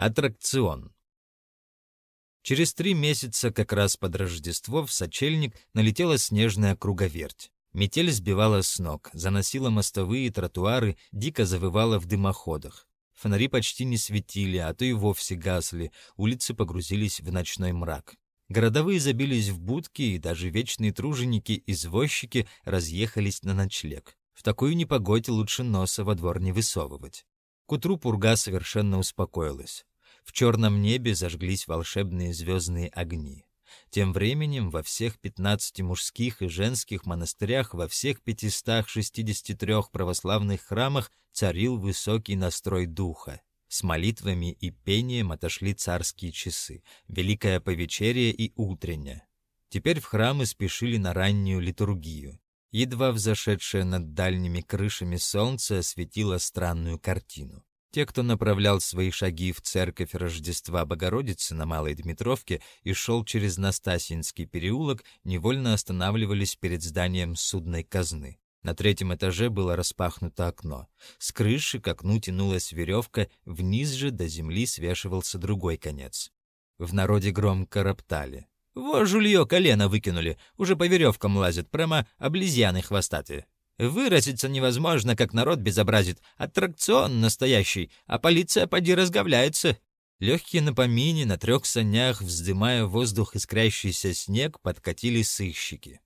Аттракцион. Через три месяца, как раз под Рождество, в сочельник налетела снежная круговерть. Метель сбивала с ног, заносила мостовые тротуары, дико завывала в дымоходах. Фонари почти не светили, а то и вовсе гасли, улицы погрузились в ночной мрак. Городовые забились в будки, и даже вечные труженики-извозчики разъехались на ночлег. В такую непогодь лучше носа во двор не высовывать. К утру пурга совершенно успокоилась. В черном небе зажглись волшебные звездные огни. Тем временем во всех 15 мужских и женских монастырях, во всех 563 православных храмах царил высокий настрой духа. С молитвами и пением отошли царские часы, великое повечерие и утреннее. Теперь в храмы спешили на раннюю литургию. Едва взошедшее над дальними крышами солнце осветило странную картину. Те, кто направлял свои шаги в церковь Рождества Богородицы на Малой Дмитровке и шел через Настасьинский переулок, невольно останавливались перед зданием судной казны. На третьем этаже было распахнуто окно. С крыши к окну тянулась веревка, вниз же до земли свешивался другой конец. В народе громко роптали. Во жулье колено выкинули, уже по веревкам лазят, прямо облизьяны хвостатые. Выразиться невозможно, как народ безобразит. Аттракцион настоящий, а полиция поди разговляется. Легкие на помине, на трех санях, вздымая воздух искрящийся снег, подкатили сыщики.